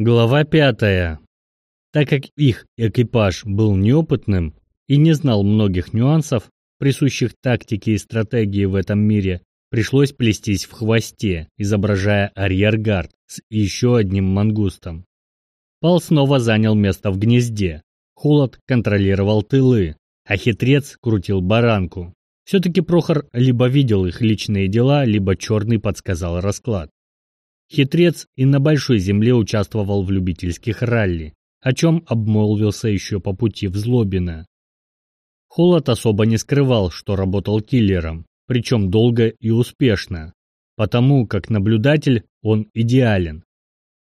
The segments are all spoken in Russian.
Глава пятая. Так как их экипаж был неопытным и не знал многих нюансов, присущих тактике и стратегии в этом мире, пришлось плестись в хвосте, изображая арьергард с еще одним мангустом. Пал снова занял место в гнезде. Холод контролировал тылы, а хитрец крутил баранку. Все-таки Прохор либо видел их личные дела, либо черный подсказал расклад. Хитрец и на Большой Земле участвовал в любительских ралли, о чем обмолвился еще по пути в Злобино. Холод особо не скрывал, что работал киллером, причем долго и успешно, потому как наблюдатель он идеален.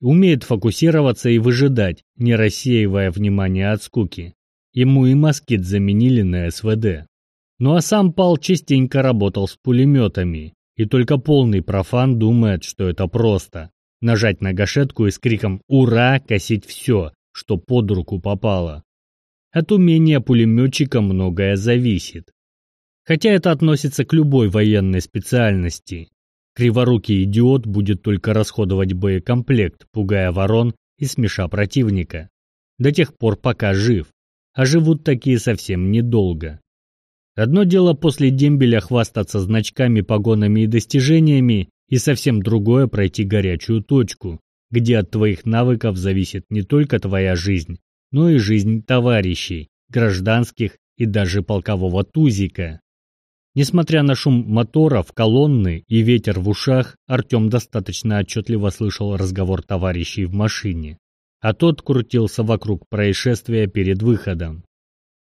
Умеет фокусироваться и выжидать, не рассеивая внимание от скуки. Ему и москит заменили на СВД. Ну а сам Пал частенько работал с пулеметами, и только полный профан думает, что это просто. Нажать на гашетку и с криком «Ура!» косить все, что под руку попало. От умения пулеметчика многое зависит. Хотя это относится к любой военной специальности. Криворукий идиот будет только расходовать боекомплект, пугая ворон и смеша противника. До тех пор, пока жив. А живут такие совсем недолго. Одно дело после дембеля хвастаться значками, погонами и достижениями, и совсем другое пройти горячую точку, где от твоих навыков зависит не только твоя жизнь, но и жизнь товарищей, гражданских и даже полкового тузика. Несмотря на шум моторов, колонны и ветер в ушах, Артем достаточно отчетливо слышал разговор товарищей в машине, а тот крутился вокруг происшествия перед выходом.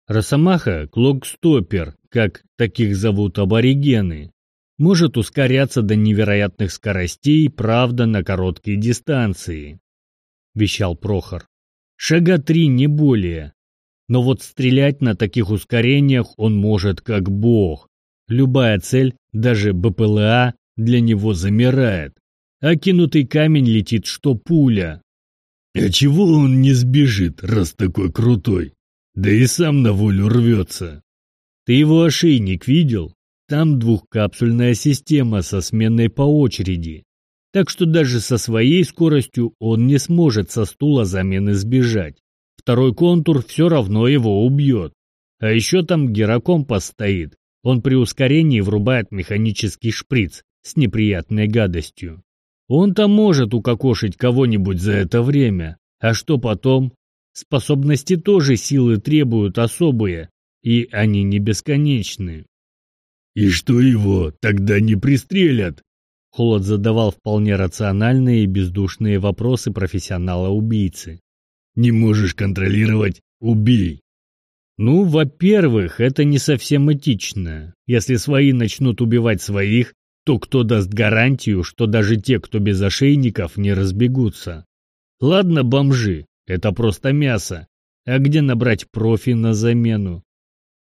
Росомаха – клокстопер, как таких зовут аборигены. Может ускоряться до невероятных скоростей, правда, на короткие дистанции. Вещал Прохор. Шага три, не более. Но вот стрелять на таких ускорениях он может как бог. Любая цель, даже БПЛА, для него замирает. А кинутый камень летит, что пуля. А чего он не сбежит, раз такой крутой? Да и сам на волю рвется. Ты его ошейник видел? Там двухкапсульная система со сменой по очереди. Так что даже со своей скоростью он не сможет со стула замены сбежать. Второй контур все равно его убьет. А еще там гирокомпас стоит. Он при ускорении врубает механический шприц с неприятной гадостью. Он-то может укокошить кого-нибудь за это время. А что потом? Способности тоже силы требуют особые, и они не бесконечны. «И что его тогда не пристрелят?» Холод задавал вполне рациональные и бездушные вопросы профессионала-убийцы. «Не можешь контролировать – убей!» Ну, во-первых, это не совсем этично. Если свои начнут убивать своих, то кто даст гарантию, что даже те, кто без ошейников, не разбегутся? Ладно, бомжи, это просто мясо. А где набрать профи на замену?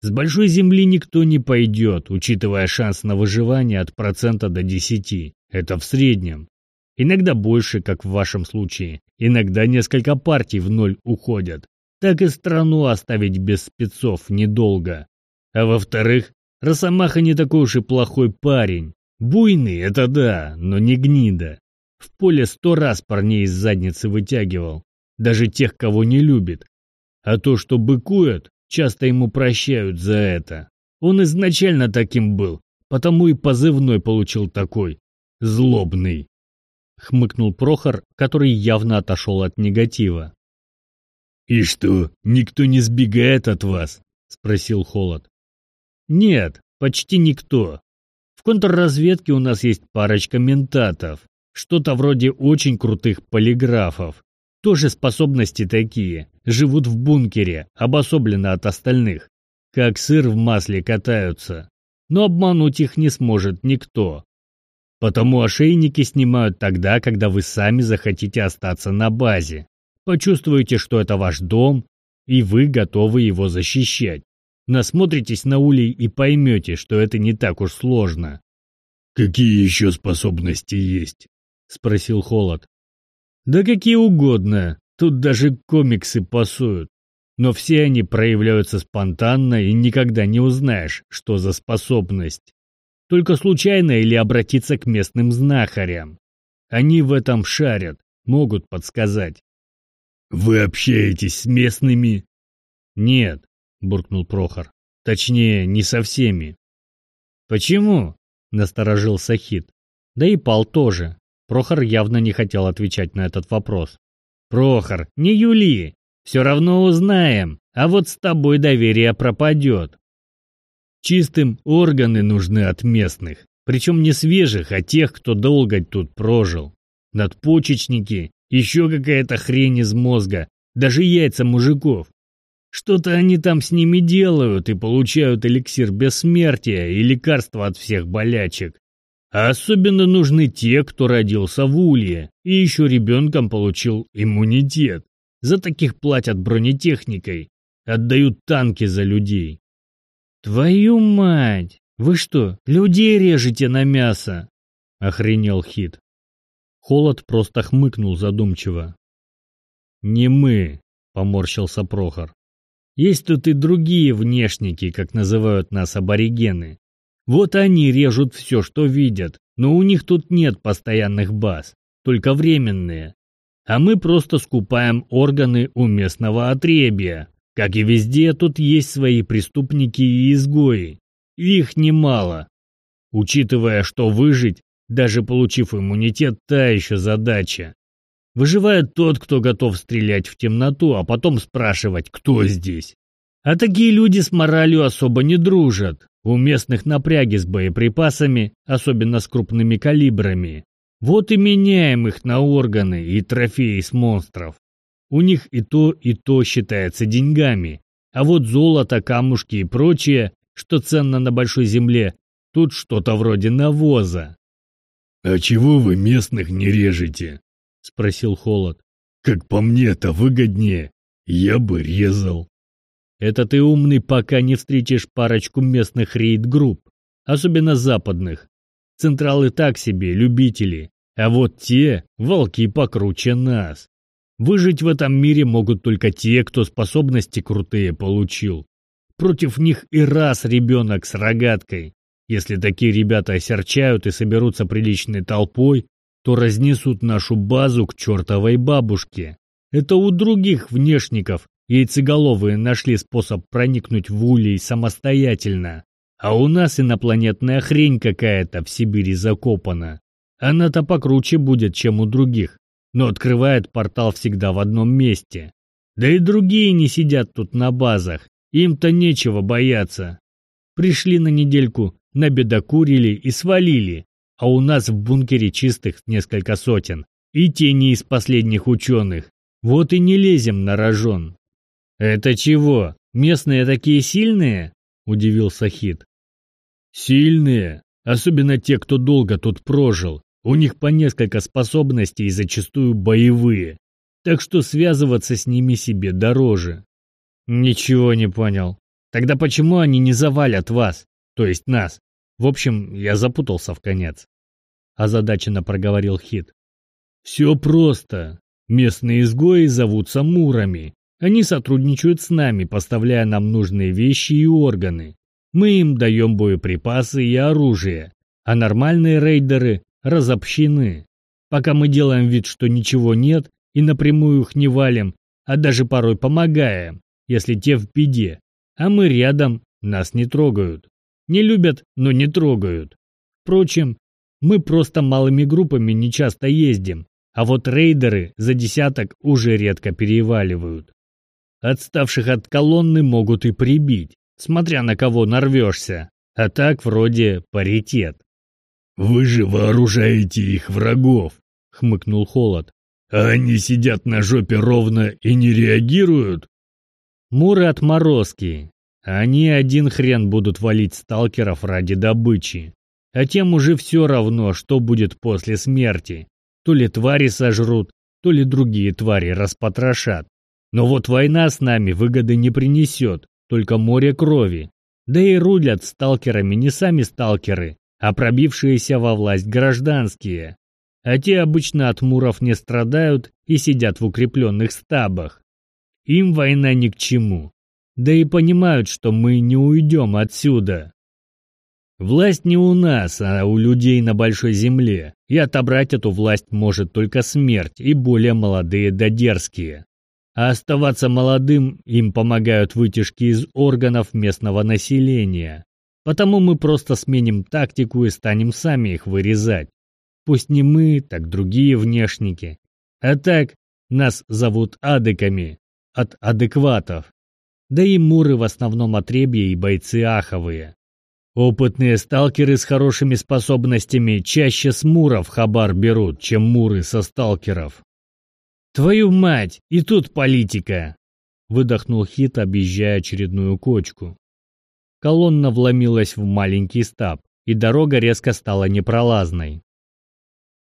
С большой земли никто не пойдет, учитывая шанс на выживание от процента до десяти. Это в среднем. Иногда больше, как в вашем случае. Иногда несколько партий в ноль уходят. Так и страну оставить без спецов недолго. А во-вторых, Росомаха не такой уж и плохой парень. Буйный — это да, но не гнида. В поле сто раз парней из задницы вытягивал даже тех, кого не любит. А то, что быкуют, часто ему прощают за это. Он изначально таким был, потому и позывной получил такой – злобный. Хмыкнул Прохор, который явно отошел от негатива. «И что, никто не сбегает от вас?» – спросил Холод. «Нет, почти никто. В контрразведке у нас есть парочка ментатов, что-то вроде очень крутых полиграфов. Тоже способности такие. Живут в бункере, обособленно от остальных. Как сыр в масле катаются. Но обмануть их не сможет никто. Потому ошейники снимают тогда, когда вы сами захотите остаться на базе. Почувствуете, что это ваш дом, и вы готовы его защищать. Насмотритесь на улей и поймете, что это не так уж сложно. «Какие еще способности есть?» — спросил Холод. Да какие угодно, тут даже комиксы пасуют. Но все они проявляются спонтанно и никогда не узнаешь, что за способность. Только случайно или обратиться к местным знахарям. Они в этом шарят, могут подсказать. Вы общаетесь с местными? Нет, буркнул Прохор. Точнее, не со всеми. Почему? Насторожился Хит. Да и Пал тоже. Прохор явно не хотел отвечать на этот вопрос. Прохор, не юли. Все равно узнаем. А вот с тобой доверие пропадет. Чистым органы нужны от местных. Причем не свежих, а тех, кто долго тут прожил. Надпочечники, еще какая-то хрень из мозга, даже яйца мужиков. Что-то они там с ними делают и получают эликсир бессмертия и лекарства от всех болячек. Особенно нужны те, кто родился в Улье и еще ребенком получил иммунитет. За таких платят бронетехникой, отдают танки за людей. «Твою мать! Вы что, людей режете на мясо?» — охренел Хит. Холод просто хмыкнул задумчиво. «Не мы», — поморщился Прохор. Есть тут и другие внешники, как называют нас аборигены. Вот они режут все, что видят, но у них тут нет постоянных баз, только временные. А мы просто скупаем органы у местного отребия. Как и везде, тут есть свои преступники и изгои. Их немало. Учитывая, что выжить, даже получив иммунитет, та еще задача. Выживает тот, кто готов стрелять в темноту, а потом спрашивать, кто здесь. А такие люди с моралью особо не дружат. У местных напряги с боеприпасами, особенно с крупными калибрами. Вот и меняем их на органы и трофеи с монстров. У них и то, и то считается деньгами. А вот золото, камушки и прочее, что ценно на большой земле, тут что-то вроде навоза. «А чего вы местных не режете?» — спросил Холод. «Как по мне, это выгоднее. Я бы резал». «Это ты умный, пока не встретишь парочку местных рейд-групп, особенно западных. Централы так себе, любители. А вот те — волки покруче нас. Выжить в этом мире могут только те, кто способности крутые получил. Против них и раз ребенок с рогаткой. Если такие ребята осерчают и соберутся приличной толпой, то разнесут нашу базу к чертовой бабушке. Это у других внешников яйцеголовые нашли способ проникнуть в улей самостоятельно. А у нас инопланетная хрень какая-то в Сибири закопана. Она-то покруче будет, чем у других, но открывает портал всегда в одном месте. Да и другие не сидят тут на базах, им-то нечего бояться. Пришли на недельку, набедокурили и свалили, а у нас в бункере чистых несколько сотен, и те не из последних ученых. Вот и не лезем на рожон. «Это чего, местные такие сильные?» – удивился Хит. «Сильные, особенно те, кто долго тут прожил. У них по несколько способностей зачастую боевые. Так что связываться с ними себе дороже». «Ничего не понял. Тогда почему они не завалят вас, то есть нас? В общем, я запутался в конец. Озадаченно проговорил Хит. Все просто. Местные изгои зовутся мурами. Они сотрудничают с нами, поставляя нам нужные вещи и органы. Мы им даем боеприпасы и оружие, а нормальные рейдеры разобщены. Пока мы делаем вид, что ничего нет, и напрямую их не валим, а даже порой помогаем, если те в беде. А мы рядом, нас не трогают. Не любят, но не трогают. Впрочем, мы просто малыми группами не часто ездим, а вот рейдеры за десяток уже редко переваливают. Отставших от колонны могут и прибить, смотря на кого нарвешься, а так вроде паритет. «Вы же вооружаете их врагов», — хмыкнул Холод. «А они сидят на жопе ровно и не реагируют?» «Муры отморозки, они один хрен будут валить сталкеров ради добычи. А тем уже все равно, что будет после смерти. То ли твари сожрут, то ли другие твари распотрошат. Но вот война с нами выгоды не принесет, только море крови. Да и рулят сталкерами не сами сталкеры, а пробившиеся во власть гражданские. А те обычно от муров не страдают и сидят в укрепленных стабах. Им война ни к чему да и понимают, что мы не уйдем отсюда. Власть не у нас, а у людей на большой земле, и отобрать эту власть может только смерть и более молодые да дерзкие. А оставаться молодым им помогают вытяжки из органов местного населения. Потому мы просто сменим тактику и станем сами их вырезать. Пусть не мы, так другие внешники. А так, нас зовут адыками, от адекватов. Да и муры в основном отребья и бойцы аховые. Опытные сталкеры с хорошими способностями чаще с муров хабар берут, чем муры со сталкеров. «Твою мать! И тут политика!» — выдохнул Хит, объезжая очередную кочку. Колонна вломилась в маленький стаб, и дорога резко стала непролазной.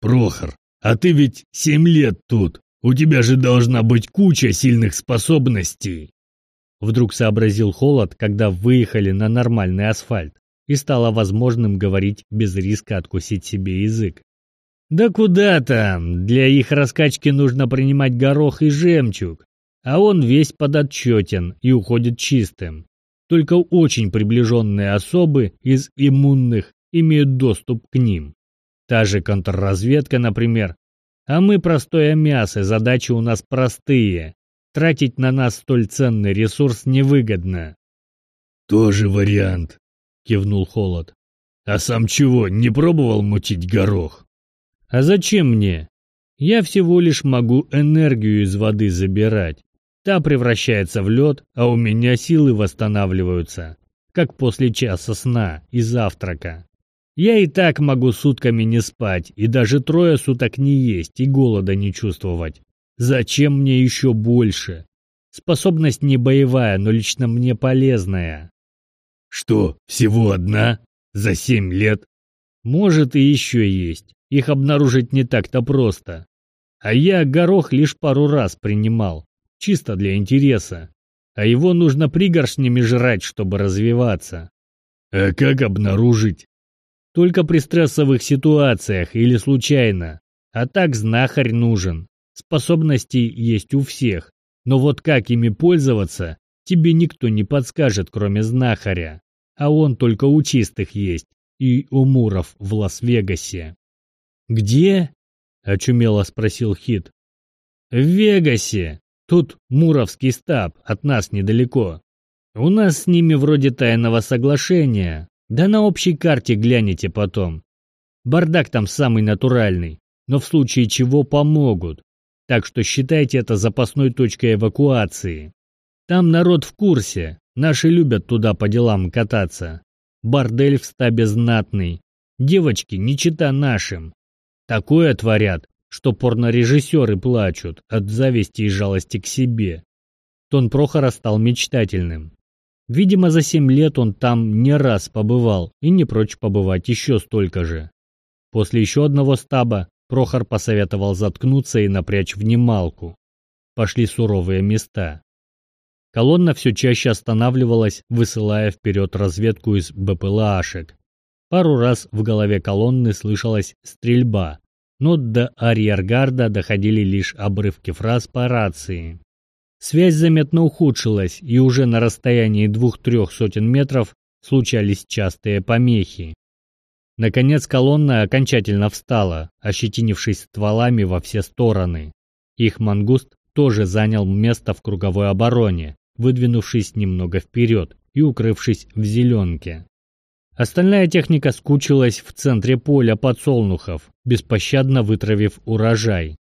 «Прохор, а ты ведь семь лет тут. У тебя же должна быть куча сильных способностей!» Вдруг сообразил Холод, когда выехали на нормальный асфальт, и стало возможным говорить без риска откусить себе язык. Да куда там, для их раскачки нужно принимать горох и жемчуг, а он весь подотчетен и уходит чистым. Только очень приближенные особы из иммунных имеют доступ к ним. Та же контрразведка, например. А мы простое мясо, задачи у нас простые. Тратить на нас столь ценный ресурс невыгодно. «Тоже вариант», — кивнул Холод. «А сам чего, не пробовал мутить горох?» А зачем мне? Я всего лишь могу энергию из воды забирать. Та превращается в лед, а у меня силы восстанавливаются, как после часа сна и завтрака. Я и так могу сутками не спать, и даже трое суток не есть и голода не чувствовать. Зачем мне еще больше? Способность не боевая, но лично мне полезная. Что, всего одна? За семь лет? Может и еще есть. Их обнаружить не так-то просто. А я горох лишь пару раз принимал, чисто для интереса. А его нужно пригоршнями жрать, чтобы развиваться. А как обнаружить? Только при стрессовых ситуациях или случайно. А так знахарь нужен. Способности есть у всех. Но вот как ими пользоваться, тебе никто не подскажет, кроме знахаря. А он только у чистых есть и у муров в Лас-Вегасе. «Где?» — очумело спросил Хит. «В Вегасе. Тут Муровский стаб, от нас недалеко. У нас с ними вроде тайного соглашения. Да на общей карте гляните потом. Бардак там самый натуральный, но в случае чего помогут. Так что считайте это запасной точкой эвакуации. Там народ в курсе, наши любят туда по делам кататься. Бордель в стабе знатный. Девочки не чита нашим. Такое творят, что порнорежиссеры плачут от зависти и жалости к себе. Тон Прохора стал мечтательным. Видимо, за семь лет он там не раз побывал и не прочь побывать еще столько же. После еще одного стаба Прохор посоветовал заткнуться и напрячь внималку. Пошли суровые места. Колонна все чаще останавливалась, высылая вперед разведку из БПЛАшек. Пару раз в голове колонны слышалась стрельба, но до арьергарда доходили лишь обрывки фраз по рации. Связь заметно ухудшилась, и уже на расстоянии двух-трех сотен метров случались частые помехи. Наконец колонна окончательно встала, ощетинившись стволами во все стороны. Их мангуст тоже занял место в круговой обороне, выдвинувшись немного вперед и укрывшись в зеленке. Остальная техника скучилась в центре поля подсолнухов, беспощадно вытравив урожай.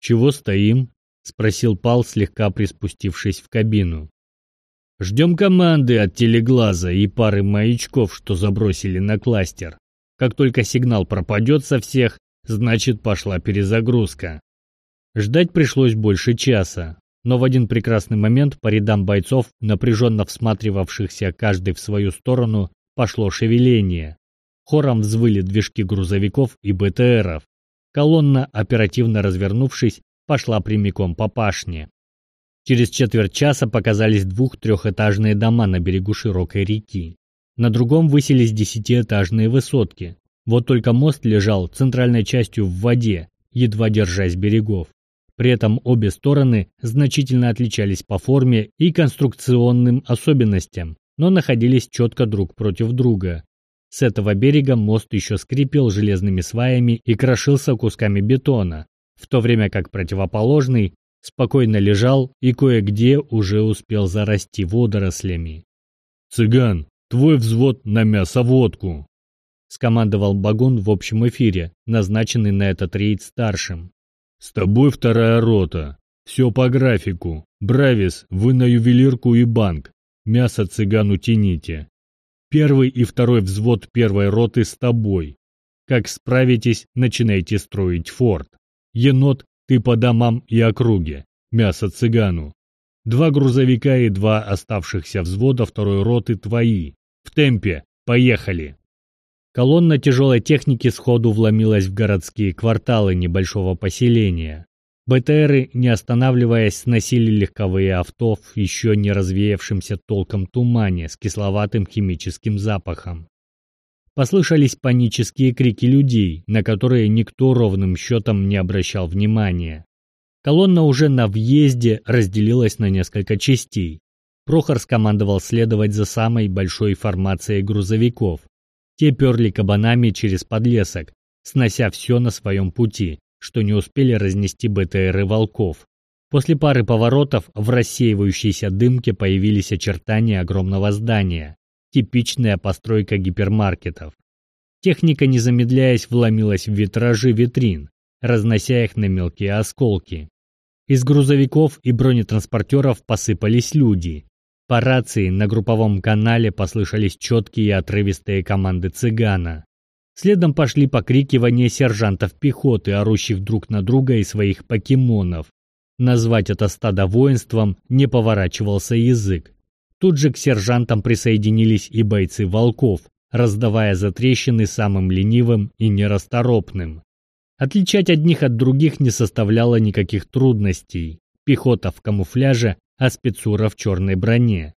«Чего стоим?» — спросил Пал, слегка приспустившись в кабину. «Ждем команды от телеглаза и пары маячков, что забросили на кластер. Как только сигнал пропадет со всех, значит пошла перезагрузка». Ждать пришлось больше часа, но в один прекрасный момент по рядам бойцов, напряженно всматривавшихся каждый в свою сторону, Пошло шевеление. Хором взвыли движки грузовиков и БТРов. Колонна, оперативно развернувшись, пошла прямиком по пашне. Через четверть часа показались двух-трехэтажные дома на берегу широкой реки. На другом высились десятиэтажные высотки. Вот только мост лежал центральной частью в воде, едва держась берегов. При этом обе стороны значительно отличались по форме и конструкционным особенностям но находились четко друг против друга. С этого берега мост еще скрипел железными сваями и крошился кусками бетона, в то время как противоположный, Спокойно лежал и кое-где уже успел зарасти водорослями. «Цыган, твой взвод на мясоводку!» скомандовал Багун в общем эфире, назначенный на этот рейд старшим. «С тобой вторая рота. Все по графику. Бравис, вы на ювелирку и банк. Мясо цыгану тяните. Первый и второй взвод первой роты с тобой. Как справитесь, начинайте строить форт. Енот, ты по домам и округе. Мясо цыгану. Два грузовика и два оставшихся взвода второй роты твои. В темпе. Поехали. Колонна тяжелой техники сходу вломилась в городские кварталы небольшого поселения. БТРы, не останавливаясь, сносили легковые авто в еще не развеявшемся толком тумане с кисловатым химическим запахом. Послышались панические крики людей, на которые никто ровным счетом не обращал внимания. Колонна уже на въезде разделилась на несколько частей. Прохор скомандовал следовать за самой большой формацией грузовиков, те перли кабанами через подлесок, снося все на своем пути, что не успели разнести БТРы волков. После пары поворотов в рассеивающейся дымке появились очертания огромного здания, типичная постройка гипермаркетов. Техника, не замедляясь, вломилась в витражи витрин, разнося их на мелкие осколки. Из грузовиков и бронетранспортеров посыпались люди, по рации на групповом канале послышались четкие и отрывистые команды цыгана. Следом пошли покрикивания сержантов пехоты, орущих друг на друга и своих покемонов. Назвать это стадо воинством не поворачивался язык. Тут же к сержантам присоединились и бойцы волков, раздавая затрещины самым ленивым и нерасторопным. Отличать одних от других не составляло никаких трудностей. Пехота в камуфляже а спецура в черной броне.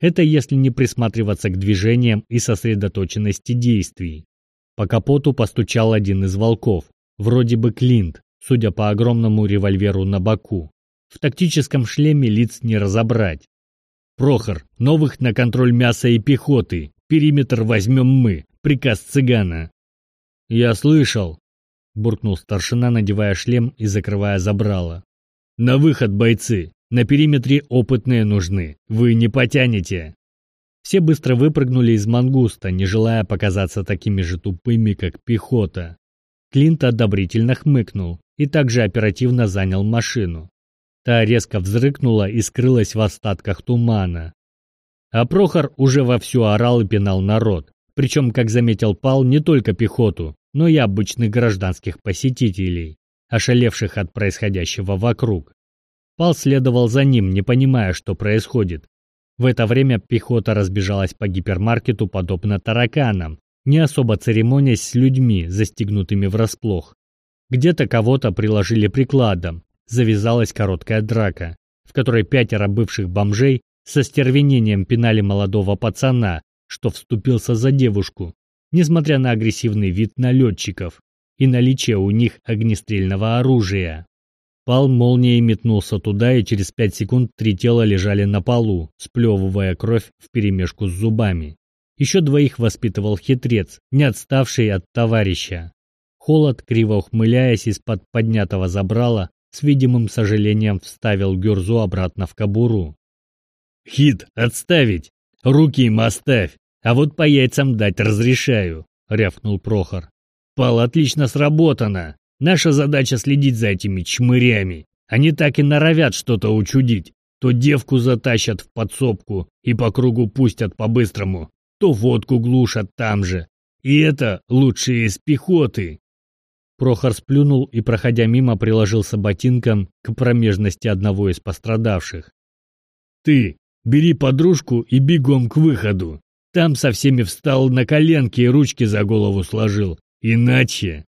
Это если не присматриваться к движениям и сосредоточенности действий. По капоту постучал один из волков, вроде бы Клинт, судя по огромному револьверу на боку. В тактическом шлеме лиц не разобрать. «Прохор, новых на контроль мяса и пехоты. Периметр возьмем мы. Приказ цыгана». «Я слышал», — буркнул старшина, надевая шлем и закрывая забрало. «На выход, бойцы! На периметре опытные нужны. Вы не потянете. Все быстро выпрыгнули из мангуста, не желая показаться такими же тупыми, как пехота. Клинт одобрительно хмыкнул и также оперативно занял машину. Та резко взрыкнула и скрылась в остатках тумана. А Прохор уже вовсю орал и пинал народ, причем, как заметил Пал, не только пехоту, но и обычных гражданских посетителей, ошалевших от происходящего вокруг. Пал следовал за ним, не понимая, что происходит. В это время пехота разбежалась по гипермаркету подобно тараканам, не особо церемонясь с людьми, застигнутыми врасплох. Где-то кого-то приложили прикладом, завязалась короткая драка, в которой пятеро бывших бомжей со стервенением пинали молодого пацана, что вступился за девушку, несмотря на агрессивный вид налетчиков и наличие у них огнестрельного оружия. Пал молнией метнулся туда, и через пять секунд три тела лежали на полу, сплевывая кровь вперемешку с зубами. Еще двоих воспитывал хитрец, не отставший от товарища. Холод, криво ухмыляясь из-под поднятого забрала, с видимым сожалением вставил Гюрзу обратно в кобуру. «Хит, отставить! Руки им оставь! А вот по яйцам дать разрешаю!» — рявкнул Прохор. «Пал отлично сработано! Наша задача следить за этими чмырями. Они так и норовят что-то учудить. То девку затащат в подсобку и по кругу пустят по-быстрому, то водку глушат там же. И это лучшие из пехоты. Прохор сплюнул и, проходя мимо, приложился ботинком к промежности одного из пострадавших. «Ты, бери подружку и бегом к выходу. Там со всеми встал на коленки и ручки за голову сложил. Иначе...»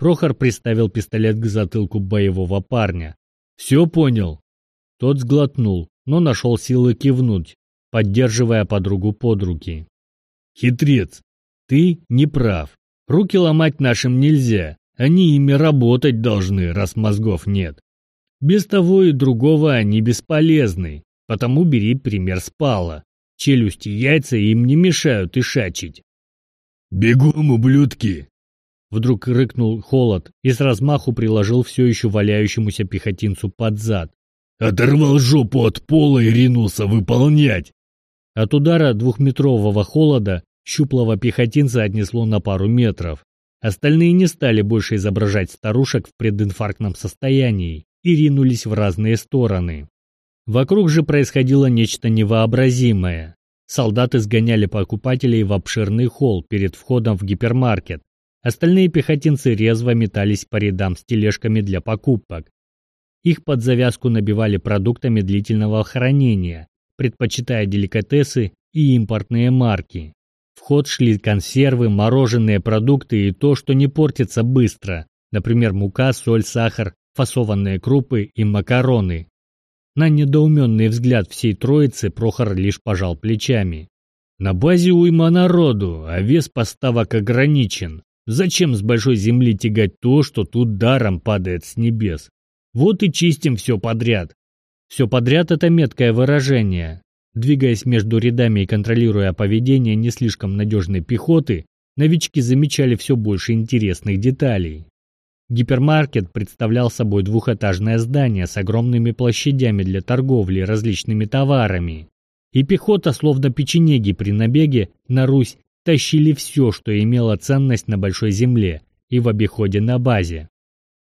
Прохор приставил пистолет к затылку боевого парня. «Все понял?» Тот сглотнул, но нашел силы кивнуть, поддерживая подругу под руки. «Хитрец, ты не прав. Руки ломать нашим нельзя. Они ими работать должны, раз мозгов нет. Без того и другого они бесполезны, потому бери пример с Пала. Челюсти и яйца им не мешают ишачить». «Бегом, ублюдки!» Вдруг рыкнул холод и с размаху приложил все еще валяющемуся пехотинцу под зад. Оторвал жопу от пола и ринулся выполнять. От удара двухметрового холода щуплого пехотинца отнесло на пару метров. Остальные не стали больше изображать старушек в прединфарктном состоянии и ринулись в разные стороны. Вокруг же происходило нечто невообразимое. Солдаты сгоняли покупателей в обширный холл перед входом в гипермаркет. Остальные пехотинцы резво метались по рядам с тележками для покупок. Их под завязку набивали продуктами длительного хранения, предпочитая деликатесы и импортные марки. В ход шли консервы, мороженые продукты и то, что не портится быстро, например, мука, соль, сахар, фасованные крупы и макароны. На недоуменный взгляд всей троицы Прохор лишь пожал плечами. На базе уйма народу, а вес поставок ограничен. Зачем с большой земли тягать то, что тут даром падает с небес? Вот и чистим все подряд. Все подряд – это меткое выражение. Двигаясь между рядами и контролируя поведение не слишком надежной пехоты, новички замечали все больше интересных деталей. Гипермаркет представлял собой двухэтажное здание с огромными площадями для торговли различными товарами. И пехота, словно печенеги при набеге на Русь, тащили все, что имело ценность на большой земле и в обиходе на базе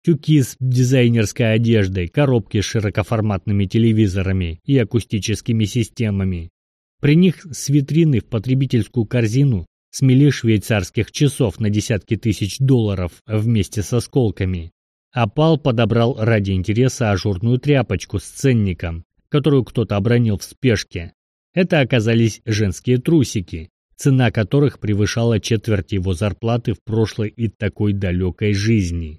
тюки с дизайнерской одеждой, коробки с широкоформатными телевизорами и акустическими системами. При них с витрины в потребительскую корзину смели швейцарских часов на десятки тысяч долларов вместе с осколками. А Пал подобрал ради интереса ажурную тряпочку с ценником, которую кто-то обронил в спешке. Это оказались женские трусики, цена которых превышала четверть его зарплаты в прошлой и такой далекой жизни.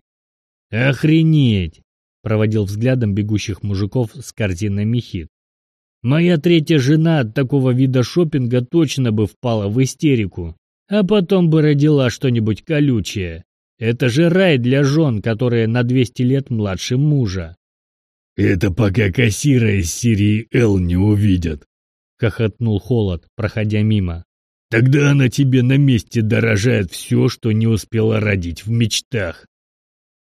«Охренеть!» — проводил взглядом бегущих мужиков с корзиной мехит. «Моя третья жена от такого вида шопинга точно бы впала в истерику, а потом бы родила что-нибудь колючее. Это же рай для жен, которые на 200 лет младше мужа». «Это пока кассира из серии «Л» не увидят», — хохотнул Холод, проходя мимо. «Тогда она тебе на месте дорожает все, что не успела родить в мечтах».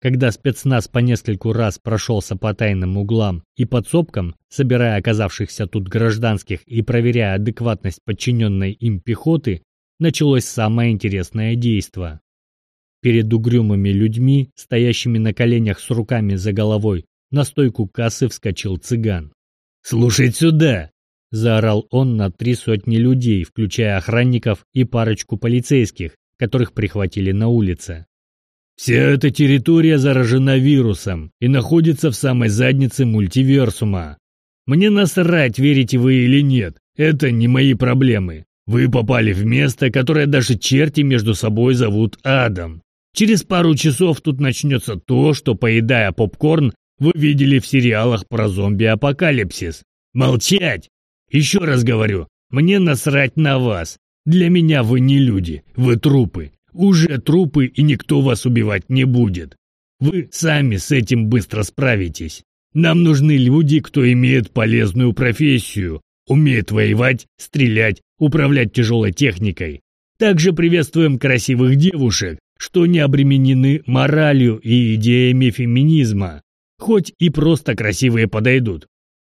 Когда спецназ по нескольку раз прошелся по тайным углам и подсобкам, собирая оказавшихся тут гражданских и проверяя адекватность подчиненной им пехоты, началось самое интересное действо. Перед угрюмыми людьми, стоящими на коленях с руками за головой, на стойку кассы вскочил цыган. «Слушай сюда!» – заорал он на три сотни людей, включая охранников и парочку полицейских, которых прихватили на улице. Вся эта территория заражена вирусом и находится в самой заднице мультиверсума. Мне насрать, верите вы или нет, это не мои проблемы. Вы попали в место, которое даже черти между собой зовут адом. Через пару часов тут начнется то, что, поедая попкорн, вы видели в сериалах про зомби-апокалипсис. Молчать! Еще раз говорю, мне насрать на вас. Для меня вы не люди, вы трупы. Уже трупы, и никто вас убивать не будет. Вы сами с этим быстро справитесь. Нам нужны люди, кто имеет полезную профессию, умеет воевать, стрелять, управлять тяжелой техникой. Также приветствуем красивых девушек, что не обременены моралью и идеями феминизма. Хоть и просто красивые подойдут.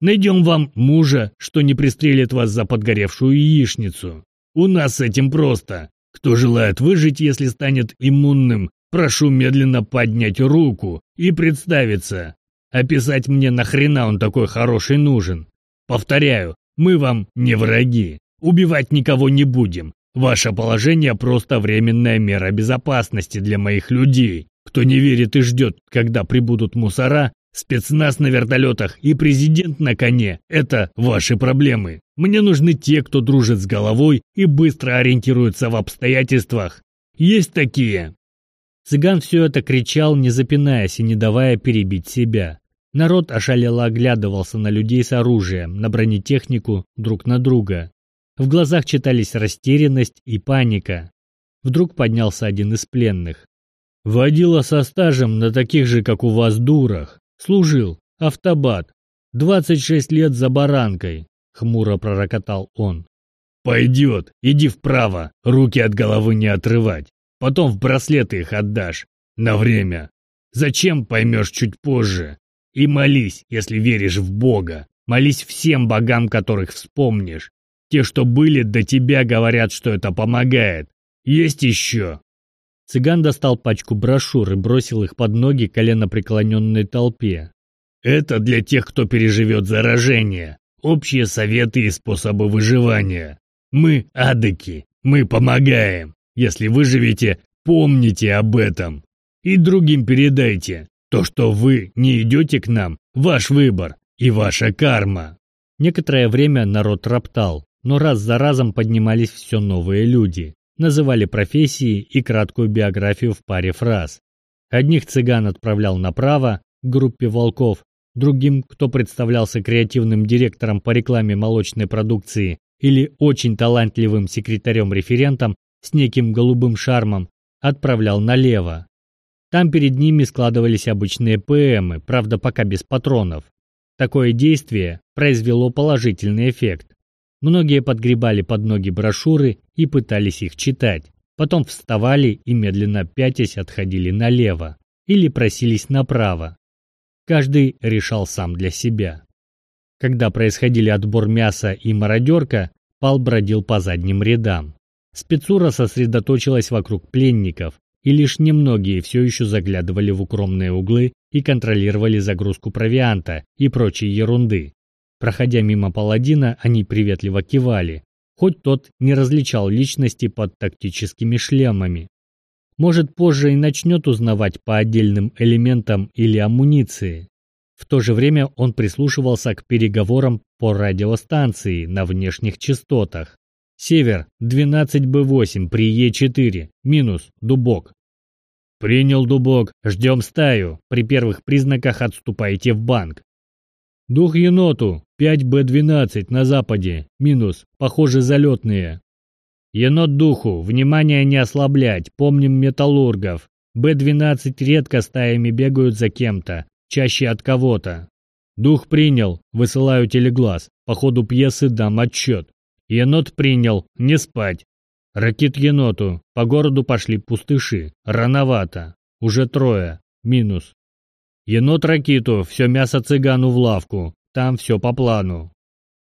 Найдем вам мужа, что не пристрелит вас за подгоревшую яичницу. У нас с этим просто. Кто желает выжить, если станет иммунным, прошу медленно поднять руку и представиться. Описать мне нахрена он такой хороший нужен. Повторяю, мы вам не враги. Убивать никого не будем. Ваше положение просто временная мера безопасности для моих людей. Кто не верит и ждет, когда прибудут мусора, Спецназ на вертолетах и президент на коне – это ваши проблемы. Мне нужны те, кто дружит с головой и быстро ориентируется в обстоятельствах. Есть такие?» Цыган все это кричал, не запинаясь и не давая перебить себя. Народ ошалело оглядывался на людей с оружием, на бронетехнику, друг на друга. В глазах читались растерянность и паника. Вдруг поднялся один из пленных. «Водила со стажем на таких же, как у вас, дурах. Служил. Автобат. Двадцать шесть лет за баранкой, хмуро пророкотал он. Пойдет. Иди вправо. Руки от головы не отрывать. потом в браслеты их отдашь. На время. Зачем, поймешь чуть позже. И молись, если веришь в Бога. Молись всем богам, которых вспомнишь. Те, что были до тебя, говорят, что это помогает. Есть еще. Цыган достал пачку брошюр и бросил их под ноги коленопреклоненной толпе. Это для тех, кто переживет заражение. Общие советы и способы выживания. Мы адыки, мы помогаем. Если выживете, помните об этом. И другим передайте. То, что вы не идете к нам, ваш выбор и ваша карма. Некоторое время народ роптал, но раз за разом поднимались все новые люди, называли профессии и краткую биографию в паре фраз. Одних цыган отправлял направо, к группе волков, другим, кто представлялся креативным директором по рекламе молочной продукции или очень талантливым секретарем-референтом с неким голубым шармом, отправлял налево. Там перед ними складывались обычные ПМы, правда пока без патронов. Такое действие произвело положительный эффект. Многие подгребали под ноги брошюры и пытались их читать. Потом вставали и медленно пятясь отходили налево или просились направо. Каждый решал сам для себя. Когда происходили отбор мяса и мародерка, Пал бродил по задним рядам. Спецура сосредоточилась вокруг пленников, и лишь немногие все еще заглядывали в укромные углы и контролировали загрузку провианта и прочей ерунды. Проходя мимо паладина, они приветливо кивали, хоть тот не различал личности под тактическими шлемами. Может, позже и начнет узнавать по отдельным элементам или амуниции. В то же время он прислушивался к переговорам по радиостанции на внешних частотах. Север 12Б8 при Е4, минус, Дубок. Принял Дубок, ждем стаю, при первых признаках отступайте в банк. Дух еноту, 5Б12 на западе, минус, похоже залетные. Енот духу, внимание не ослаблять, помним металлургов. Б12 редко стаями бегают за кем-то, чаще от кого-то. Дух принял, высылаю телеглаз, по ходу пьесы дам отчет. Енот принял, не спать. Ракет еноту, по городу пошли пустыши, рановато, уже трое, минус. Енот ракиту, все мясо цыгану в лавку, там все по плану.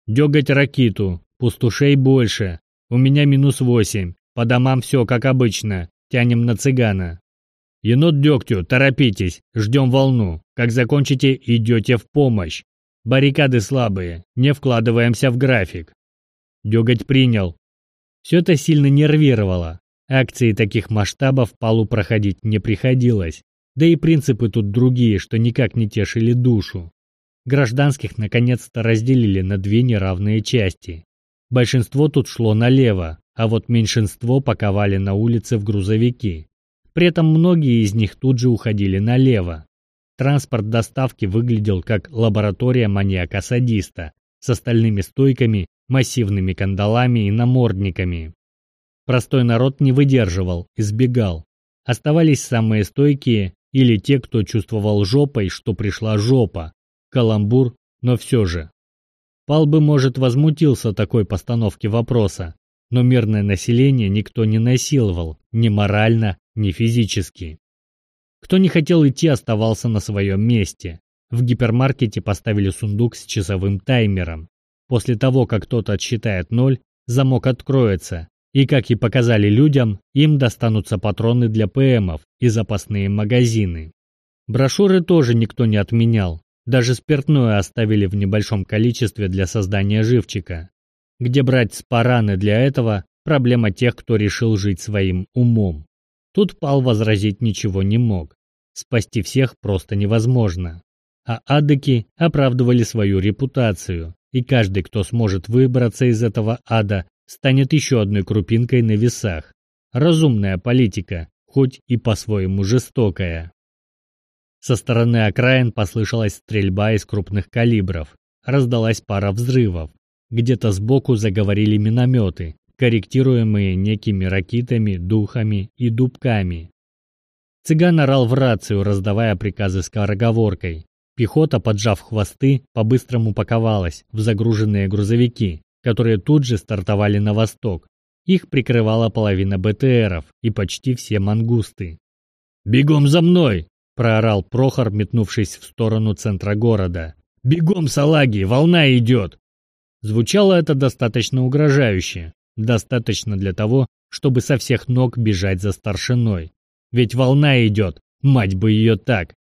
Дегать ракиту, пустушей больше, у меня минус восемь, по домам все как обычно, тянем на цыгана. Енот дегтю, торопитесь, ждем волну, как закончите, идете в помощь. Баррикады слабые, не вкладываемся в график. Деготь принял. Все это сильно нервировало. Акции таких масштабов Палу проходить не приходилось. Да и принципы тут другие, что никак не тешили душу. Гражданских наконец-то разделили на две неравные части. Большинство тут шло налево, а вот меньшинство паковали на улице в грузовики. При этом многие из них тут же уходили налево. Транспорт доставки выглядел как лаборатория маньяка-садиста с остальными стойками, массивными кандалами и намордниками. Простой народ не выдерживал, избегал. Оставались самые стойкие или те, кто чувствовал жопой, что пришла жопа. Каламбур, но все же. Пал бы, может, возмутился такой постановке вопроса, но мирное население никто не насиловал, ни морально, ни физически. Кто не хотел идти, оставался на своем месте. В гипермаркете поставили сундук с часовым таймером. После того, как кто-то отсчитает ноль, замок откроется, и, как и показали людям, им достанутся патроны для ПМов и запасные магазины. Брошюры тоже никто не отменял, даже спиртное оставили в небольшом количестве для создания живчика. Где брать спараны для этого – проблема тех, кто решил жить своим умом. Тут Пал возразить ничего не мог. Спасти всех просто невозможно. А адыки оправдывали свою репутацию, и каждый, кто сможет выбраться из этого ада, станет еще одной крупинкой на весах. Разумная политика, хоть и по-своему жестокая. Со стороны окраин послышалась стрельба из крупных калибров. Раздалась пара взрывов. Где-то сбоку заговорили минометы, корректируемые некими ракитами, духами и дубками. Цыган орал в рацию, раздавая приказы скороговоркой. Пехота, поджав хвосты, по-быстрому паковалась в загруженные грузовики, которые тут же стартовали на восток. Их прикрывала половина БТРов и почти все мангусты. «Бегом за мной!» – проорал Прохор, метнувшись в сторону центра города. «Бегом, салаги! Волна идет!» Звучало это достаточно угрожающе. Достаточно для того, чтобы со всех ног бежать за старшиной. Ведь волна идет, мать бы ее так.